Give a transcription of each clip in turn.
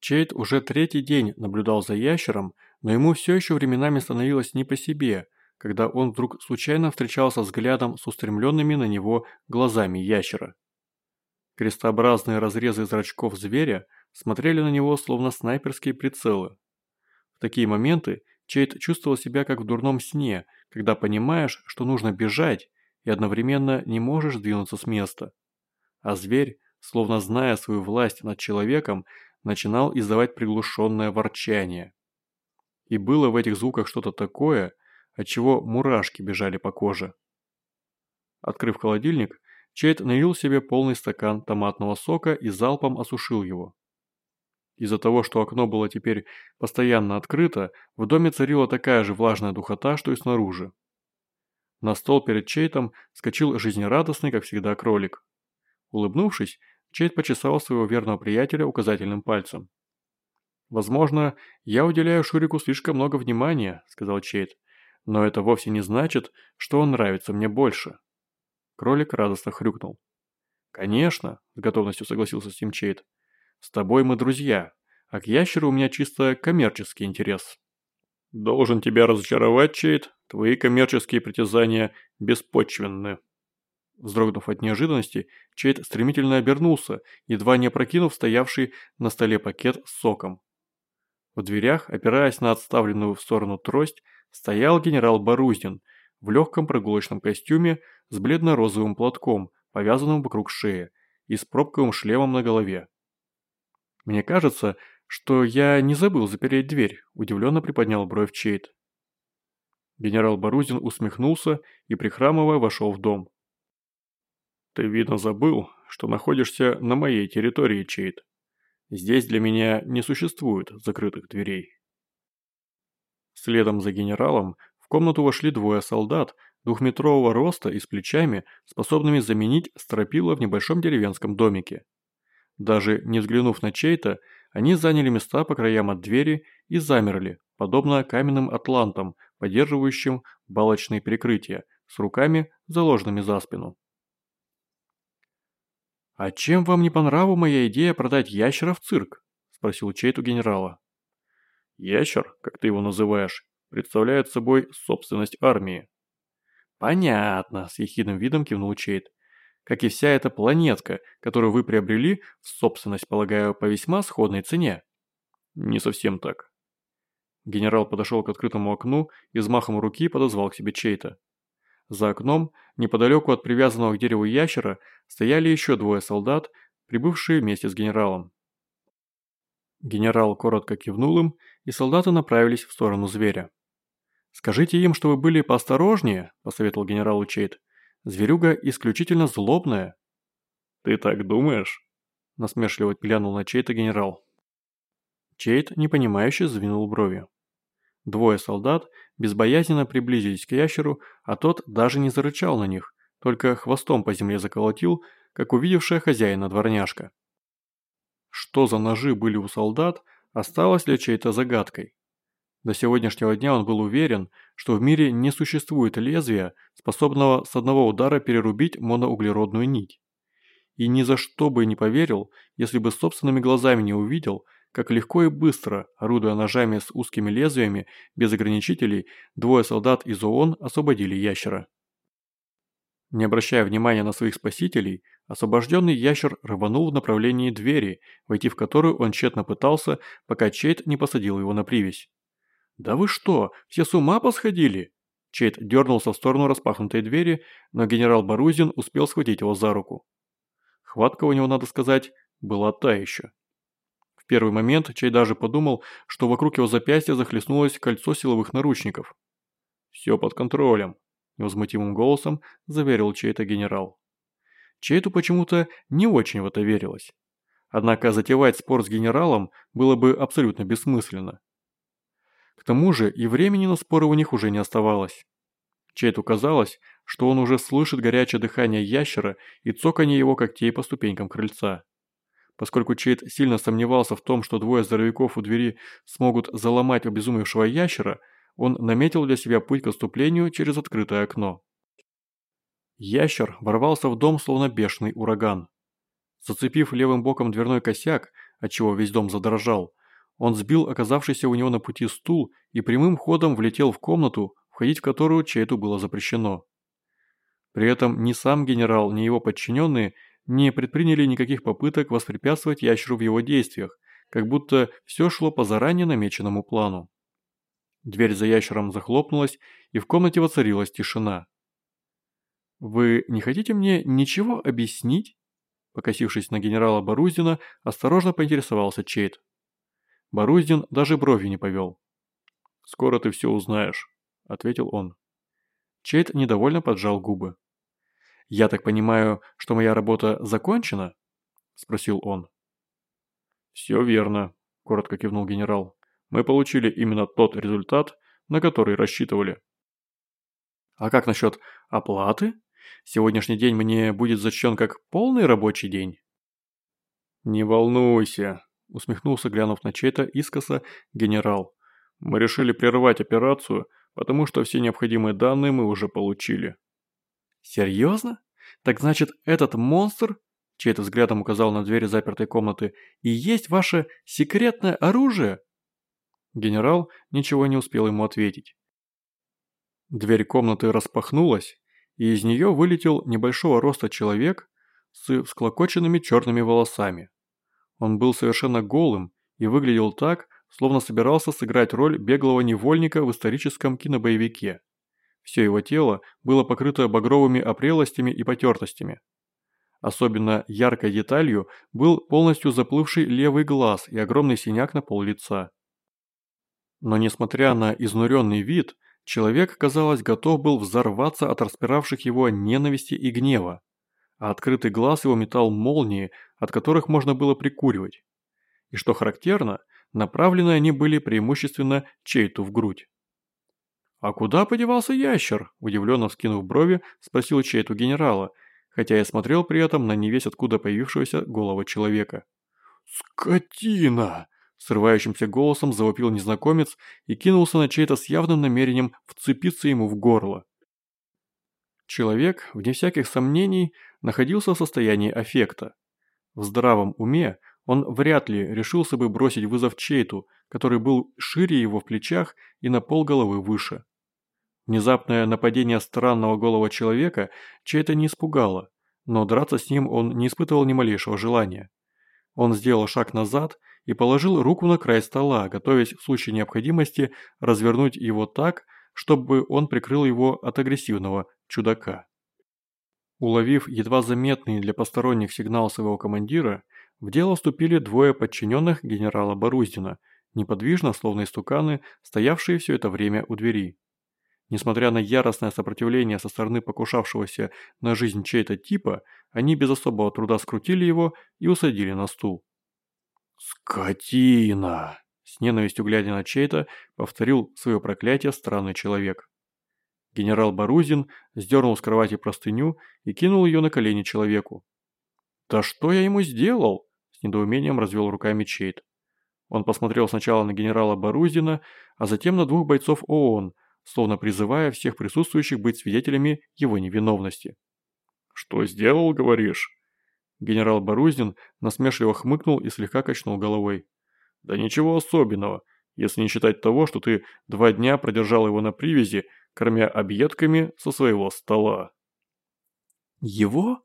Чейд уже третий день наблюдал за ящером, но ему все еще временами становилось не по себе, когда он вдруг случайно встречался взглядом с устремленными на него глазами ящера. Крестообразные разрезы зрачков зверя смотрели на него словно снайперские прицелы. В такие моменты Чейд чувствовал себя как в дурном сне, когда понимаешь, что нужно бежать, и одновременно не можешь двинуться с места. А зверь, словно зная свою власть над человеком, начинал издавать приглушенное ворчание. И было в этих звуках что-то такое, от чего мурашки бежали по коже. Открыв холодильник, Чейд налил себе полный стакан томатного сока и залпом осушил его. Из-за того, что окно было теперь постоянно открыто, в доме царила такая же влажная духота, что и снаружи. На стол перед Чейтом скочил жизнерадостный, как всегда, кролик. Улыбнувшись, Чейт почесал своего верного приятеля указательным пальцем. «Возможно, я уделяю Шурику слишком много внимания», – сказал Чейт. «Но это вовсе не значит, что он нравится мне больше». Кролик радостно хрюкнул. «Конечно», – с готовностью согласился с ним Чейт. «С тобой мы друзья, а к ящеру у меня чисто коммерческий интерес». «Должен тебя разочаровать, Чейт, твои коммерческие притязания беспочвенны». Вздрогнув от неожиданности, Чейд стремительно обернулся, едва не опрокинув стоявший на столе пакет с соком. В дверях, опираясь на отставленную в сторону трость, стоял генерал Боруздин в легком прогулочном костюме с бледно-розовым платком, повязанным вокруг шеи, и с пробковым шлемом на голове. «Мне кажется, что я не забыл запереть дверь», – удивленно приподнял бровь Чейд. Генерал Борузин усмехнулся и, прихрамывая, вошел в дом. Ты, видно, забыл, что находишься на моей территории, Чейд. Здесь для меня не существует закрытых дверей. Следом за генералом в комнату вошли двое солдат двухметрового роста и с плечами, способными заменить стропила в небольшом деревенском домике. Даже не взглянув на чей-то, они заняли места по краям от двери и замерли, подобно каменным атлантам, поддерживающим балочные прикрытия, с руками, заложенными за спину. «А чем вам не по нраву моя идея продать ящера в цирк?» – спросил Чейт у генерала. «Ящер, как ты его называешь, представляет собой собственность армии». «Понятно», – с ехидным видом кивнул Чейт. «Как и вся эта планетка, которую вы приобрели в собственность, полагаю, по весьма сходной цене». «Не совсем так». Генерал подошел к открытому окну и взмахом руки подозвал к себе Чейта. За окном, неподалеку от привязанного к дереву ящера, стояли еще двое солдат, прибывшие вместе с генералом. Генерал коротко кивнул им, и солдаты направились в сторону зверя. «Скажите им, что вы были поосторожнее», – посоветовал генерал Чейт. «Зверюга исключительно злобная». «Ты так думаешь?» – насмешливо глянул на Чейта генерал. Чейт, непонимающе, звенул брови. Двое солдат безбоязненно приблизились к ящеру, а тот даже не зарычал на них, только хвостом по земле заколотил, как увидевшая хозяина дворняжка. Что за ножи были у солдат, осталось ли чьей-то загадкой. До сегодняшнего дня он был уверен, что в мире не существует лезвия, способного с одного удара перерубить моноуглеродную нить. И ни за что бы не поверил, если бы собственными глазами не увидел – как легко и быстро, орудуя ножами с узкими лезвиями, без ограничителей, двое солдат из ООН освободили ящера. Не обращая внимания на своих спасителей, освобожденный ящер рванул в направлении двери, войти в которую он тщетно пытался, пока Чейт не посадил его на привязь. «Да вы что, все с ума посходили?» Чейт дернулся в сторону распахнутой двери, но генерал Барузин успел схватить его за руку. Хватка у него, надо сказать, была та еще первый момент Чай даже подумал, что вокруг его запястья захлестнулось кольцо силовых наручников. «Все под контролем», – невозмутимым голосом заверил чей-то генерал. Чейту почему-то не очень в это верилось. Однако затевать спор с генералом было бы абсолютно бессмысленно. К тому же и времени на споры у них уже не оставалось. Чейту казалось, что он уже слышит горячее дыхание ящера и цоканье его когтей по ступенькам крыльца. Поскольку Чейд сильно сомневался в том, что двое здоровяков у двери смогут заломать обезумевшего ящера, он наметил для себя путь к отступлению через открытое окно. Ящер ворвался в дом, словно бешеный ураган. Зацепив левым боком дверной косяк, отчего весь дом задрожал. Он сбил оказавшийся у него на пути стул и прямым ходом влетел в комнату, входить в которую Чейту было запрещено. При этом ни сам генерал, ни его подчиненные не предприняли никаких попыток воспрепятствовать ящеру в его действиях, как будто все шло по заранее намеченному плану. Дверь за ящером захлопнулась, и в комнате воцарилась тишина. «Вы не хотите мне ничего объяснить?» Покосившись на генерала Боруздина, осторожно поинтересовался Чейт. Боруздин даже брови не повел. «Скоро ты все узнаешь», — ответил он. Чейт недовольно поджал губы. «Я так понимаю, что моя работа закончена?» – спросил он. «Все верно», – коротко кивнул генерал. «Мы получили именно тот результат, на который рассчитывали». «А как насчет оплаты? Сегодняшний день мне будет зачтен как полный рабочий день?» «Не волнуйся», – усмехнулся, глянув на чей-то искоса, генерал. «Мы решили прервать операцию, потому что все необходимые данные мы уже получили». «Серьезно? Так значит, этот монстр, чей-то взглядом указал на двери запертой комнаты, и есть ваше секретное оружие?» Генерал ничего не успел ему ответить. Дверь комнаты распахнулась, и из нее вылетел небольшого роста человек с всклокоченными черными волосами. Он был совершенно голым и выглядел так, словно собирался сыграть роль беглого невольника в историческом кинобоевике. Все его тело было покрыто багровыми опрелостями и потертостями. Особенно яркой деталью был полностью заплывший левый глаз и огромный синяк на пол лица. Но несмотря на изнуренный вид, человек, казалось, готов был взорваться от распиравших его ненависти и гнева, а открытый глаз его метал молнии, от которых можно было прикуривать. И что характерно, направлены они были преимущественно чейту в грудь. «А куда подевался ящер?» – удивленно вскинув брови, спросил чейту генерала, хотя и смотрел при этом на невесть откуда появившегося голого человека. «Скотина!» – срывающимся голосом завопил незнакомец и кинулся на чей-то с явным намерением вцепиться ему в горло. Человек, вне всяких сомнений, находился в состоянии аффекта. В здравом уме он вряд ли решился бы бросить вызов Чейту, который был шире его в плечах и на полголовы выше. Внезапное нападение странного голого человека Чейта не испугало, но драться с ним он не испытывал ни малейшего желания. Он сделал шаг назад и положил руку на край стола, готовясь в случае необходимости развернуть его так, чтобы он прикрыл его от агрессивного чудака. Уловив едва заметный для посторонних сигнал своего командира, в дело вступили двое подчиненных генерала Боруздина, неподвижно, словно истуканы, стоявшие все это время у двери. Несмотря на яростное сопротивление со стороны покушавшегося на жизнь чей-то типа, они без особого труда скрутили его и усадили на стул. «Скотина!» – с ненавистью глядя на чей-то, повторил свое проклятие странный человек. Генерал Барузин сдернул с кровати простыню и кинул ее на колени человеку. «Да что я ему сделал?» – с недоумением развел руками Чейт. Он посмотрел сначала на генерала Барузина, а затем на двух бойцов ООН, словно призывая всех присутствующих быть свидетелями его невиновности. «Что сделал, говоришь?» Генерал Барузин насмешливо хмыкнул и слегка качнул головой. «Да ничего особенного, если не считать того, что ты два дня продержал его на привязи кормя объедками со своего стола. «Его?»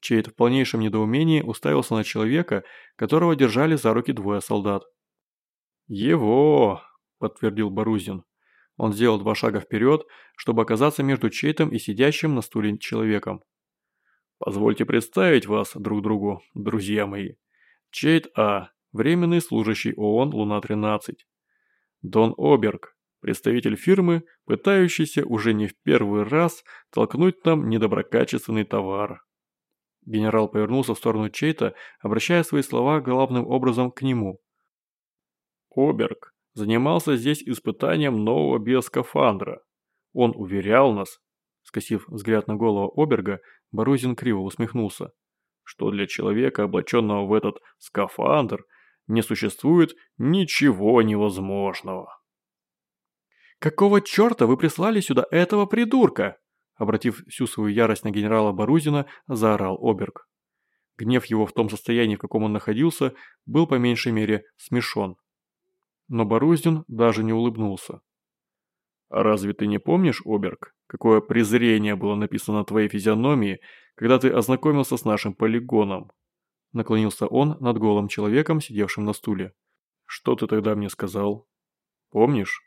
Чейд в полнейшем недоумении уставился на человека, которого держали за руки двое солдат. «Его!» – подтвердил Барузин. Он сделал два шага вперед, чтобы оказаться между Чейтом и сидящим на стуле человеком. «Позвольте представить вас друг другу, друзья мои. Чейт А, временный служащий ООН Луна-13. Дон Оберг, представитель фирмы, пытающийся уже не в первый раз толкнуть нам недоброкачественный товар. Генерал повернулся в сторону Чейта, обращая свои слова главным образом к нему. Оберг занимался здесь испытанием нового биоскафандра. Он уверял нас, скосив взгляд на голову Оберга, Борузин криво усмехнулся, что для человека, облаченного в этот скафандр, не существует ничего невозможного. «Какого черта вы прислали сюда этого придурка?» Обратив всю свою ярость на генерала Барузина, заорал Оберг. Гнев его в том состоянии, в каком он находился, был по меньшей мере смешон. Но Боруздин даже не улыбнулся. «А разве ты не помнишь, Оберг, какое презрение было написано на твоей физиономии, когда ты ознакомился с нашим полигоном?» Наклонился он над голым человеком, сидевшим на стуле. «Что ты тогда мне сказал? Помнишь?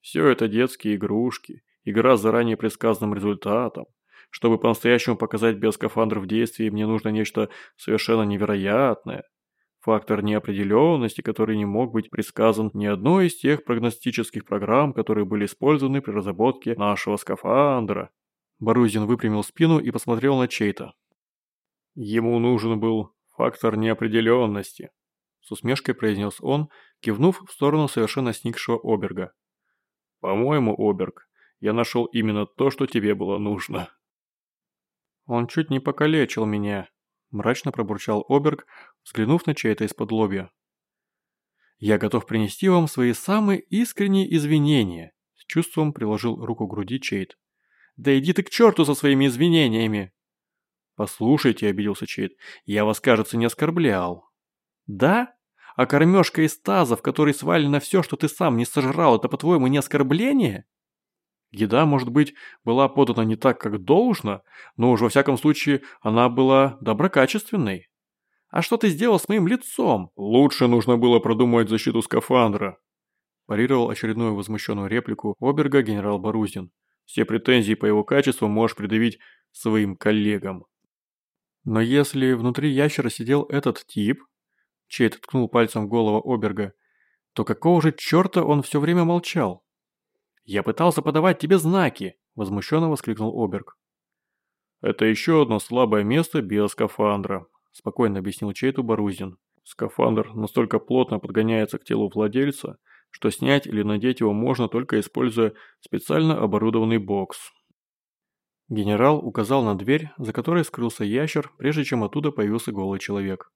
Все это детские игрушки, игра с заранее предсказанным результатом. Чтобы по-настоящему показать биоскафандр в действии, мне нужно нечто совершенно невероятное. Фактор неопределенности, который не мог быть предсказан ни одной из тех прогностических программ, которые были использованы при разработке нашего скафандра. Борузин выпрямил спину и посмотрел на Чейта. Ему нужен был фактор неопределенности, с усмешкой произнес он, кивнув в сторону совершенно сникшего Оберга. По-моему, Оберг, я нашел именно то, что тебе было нужно. Он чуть не покалечил меня, мрачно пробурчал Оберг, взглянув на чей-то из-под лобья. «Я готов принести вам свои самые искренние извинения», с чувством приложил руку к груди Чейт. «Да иди ты к черту со своими извинениями!» «Послушайте», — обиделся Чейт, — «я вас, кажется, не оскорблял». «Да? А кормежка из тазов, который свален на все, что ты сам не сожрал, это, по-твоему, не оскорбление?» Еда, может быть, была подана не так, как должно, но уж во всяком случае она была доброкачественной. А что ты сделал с моим лицом? Лучше нужно было продумать защиту скафандра. Парировал очередную возмущенную реплику Оберга генерал Борузин. Все претензии по его качеству можешь предъявить своим коллегам. Но если внутри ящера сидел этот тип, чей-то ткнул пальцем в голову Оберга, то какого же черта он все время молчал? «Я пытался подавать тебе знаки!» – возмущенно воскликнул Оберг. «Это еще одно слабое место биоскафандра», – спокойно объяснил Чейту Борузин. «Скафандр настолько плотно подгоняется к телу владельца, что снять или надеть его можно только используя специально оборудованный бокс». Генерал указал на дверь, за которой скрылся ящер, прежде чем оттуда появился голый человек.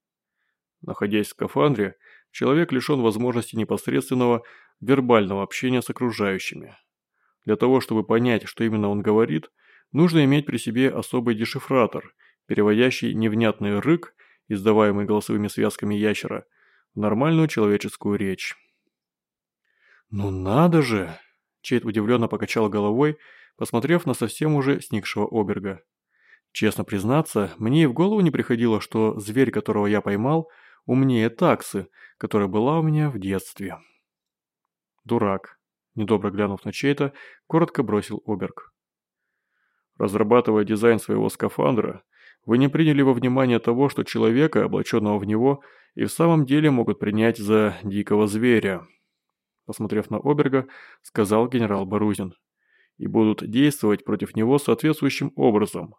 Находясь в скафандре, человек лишен возможности непосредственного вербального общения с окружающими. Для того, чтобы понять, что именно он говорит, нужно иметь при себе особый дешифратор, переводящий невнятный рык, издаваемый голосовыми связками ящера, в нормальную человеческую речь. «Ну надо же!» Чейд удивленно покачал головой, посмотрев на совсем уже сникшего Оберга. Честно признаться, мне и в голову не приходило, что зверь, которого я поймал, умнее таксы, которая была у меня в детстве. Дурак недобро глянув на чей-то, коротко бросил Оберг. Разрабатывая дизайн своего скафандра, вы не приняли во внимание того, что человека, облаченного в него, и в самом деле могут принять за дикого зверя. Посмотрев на Оберга, сказал генерал Барузин. И будут действовать против него соответствующим образом.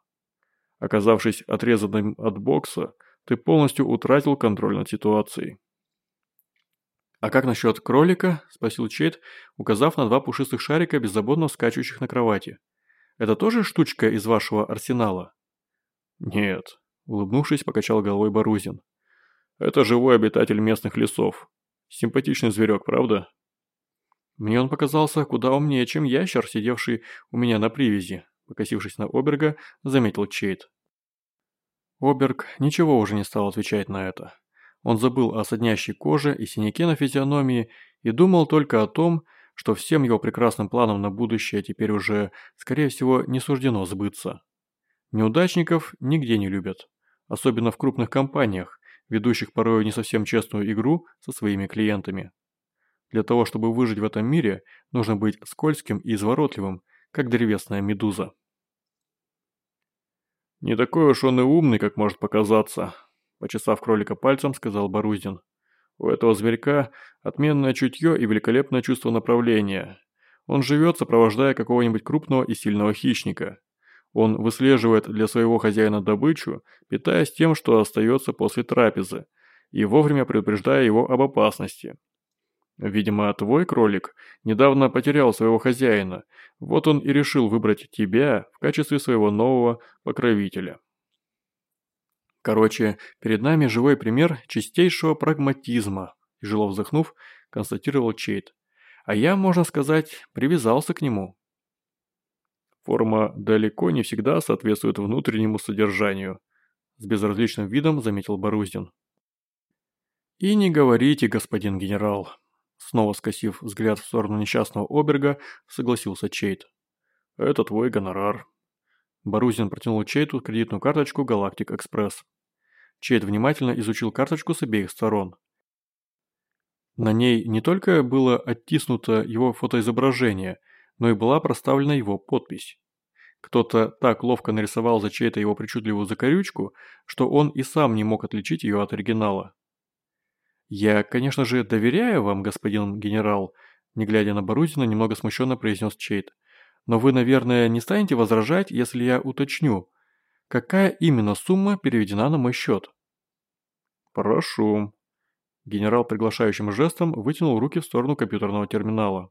Оказавшись отрезанным от бокса, ты полностью утратил контроль над ситуацией. «А как насчет кролика?» – спросил Чейд, указав на два пушистых шарика, беззаботно скачущих на кровати. «Это тоже штучка из вашего арсенала?» «Нет», – улыбнувшись, покачал головой Борузин. «Это живой обитатель местных лесов. Симпатичный зверек, правда?» «Мне он показался куда умнее, чем ящер, сидевший у меня на привязи», – покосившись на Оберга, заметил Чейд. Оберг ничего уже не стал отвечать на это. Он забыл о соднящей коже и синяке на физиономии и думал только о том, что всем его прекрасным планам на будущее теперь уже, скорее всего, не суждено сбыться. Неудачников нигде не любят, особенно в крупных компаниях, ведущих порой не совсем честную игру со своими клиентами. Для того, чтобы выжить в этом мире, нужно быть скользким и изворотливым, как древесная медуза. «Не такой уж он и умный, как может показаться», Почесав кролика пальцем, сказал Боруздин. У этого зверька отменное чутье и великолепное чувство направления. Он живет, сопровождая какого-нибудь крупного и сильного хищника. Он выслеживает для своего хозяина добычу, питаясь тем, что остается после трапезы, и вовремя предупреждая его об опасности. Видимо, твой кролик недавно потерял своего хозяина, вот он и решил выбрать тебя в качестве своего нового покровителя. Короче, перед нами живой пример чистейшего прагматизма, тяжело вздохнув, констатировал Чейт. А я, можно сказать, привязался к нему. Форма далеко не всегда соответствует внутреннему содержанию, с безразличным видом заметил Боруздин. «И не говорите, господин генерал», снова скосив взгляд в сторону несчастного Оберга, согласился Чейт. «Это твой гонорар». Борузин протянул Чейту кредитную карточку «Галактик Экспресс». Чейт внимательно изучил карточку с обеих сторон. На ней не только было оттиснуто его фотоизображение, но и была проставлена его подпись. Кто-то так ловко нарисовал за чей-то его причудливую закорючку, что он и сам не мог отличить ее от оригинала. «Я, конечно же, доверяю вам, господин генерал», не глядя на Борузина, немного смущенно произнес Чейт. «Но вы, наверное, не станете возражать, если я уточню, какая именно сумма переведена на мой счет?» «Прошу». Генерал приглашающим жестом вытянул руки в сторону компьютерного терминала.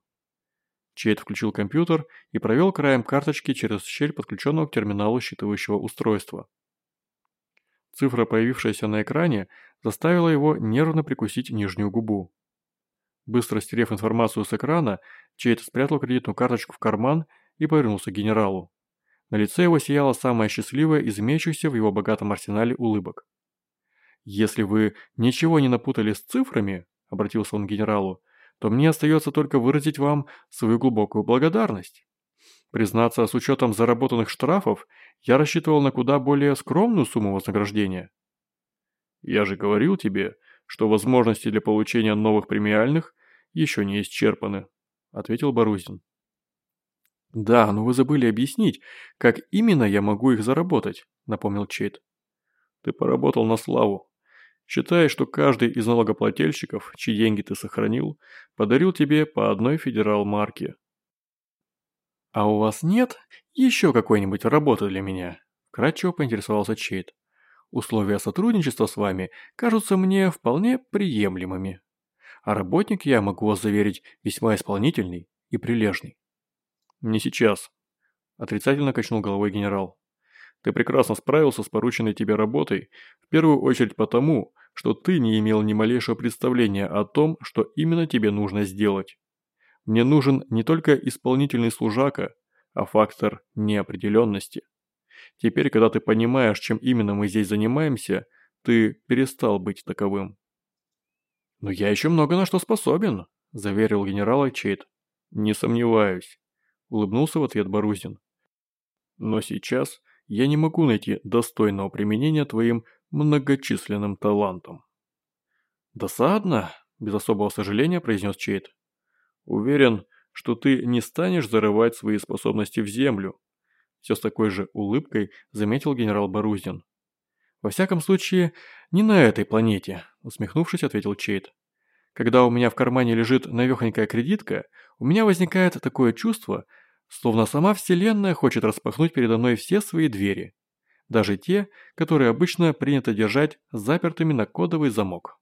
Чейт включил компьютер и провел краем карточки через щель подключенного к терминалу считывающего устройства. Цифра, появившаяся на экране, заставила его нервно прикусить нижнюю губу. Быстро стерев информацию с экрана, Чейт спрятал кредитную карточку в карман и повернулся к генералу. На лице его сияла самая счастливая из имеющихся в его богатом арсенале улыбок. «Если вы ничего не напутали с цифрами», – обратился он к генералу, – то мне остается только выразить вам свою глубокую благодарность. Признаться, с учетом заработанных штрафов, я рассчитывал на куда более скромную сумму вознаграждения. Я же говорил тебе, что возможности для получения новых премиальных еще не исчерпаны, ответил Борузин. Да, но вы забыли объяснить, как именно я могу их заработать, напомнил Чейт. Ты поработал на славу. Считай, что каждый из налогоплательщиков, чьи деньги ты сохранил, подарил тебе по одной федерал-марке. «А у вас нет еще какой-нибудь работы для меня?» Кратчево поинтересовался Чейт. «Условия сотрудничества с вами кажутся мне вполне приемлемыми. А работник, я могу вас заверить, весьма исполнительный и прилежный». «Не сейчас», – отрицательно качнул головой генерал. Ты прекрасно справился с порученной тебе работой, в первую очередь потому, что ты не имел ни малейшего представления о том, что именно тебе нужно сделать. Мне нужен не только исполнительный служака, а фактор неопределенности. Теперь, когда ты понимаешь, чем именно мы здесь занимаемся, ты перестал быть таковым. «Но я еще много на что способен», – заверил генерал Чейт. «Не сомневаюсь», – улыбнулся в ответ Борузин. «Но сейчас я не могу найти достойного применения твоим многочисленным талантам». «Досадно», – без особого сожаления произнес Чейт. «Уверен, что ты не станешь зарывать свои способности в землю», – все с такой же улыбкой заметил генерал Борузин. «Во всяком случае, не на этой планете», – усмехнувшись, ответил Чейт. «Когда у меня в кармане лежит навехонькая кредитка, у меня возникает такое чувство, Словно сама Вселенная хочет распахнуть передо мной все свои двери. Даже те, которые обычно принято держать запертыми на кодовый замок.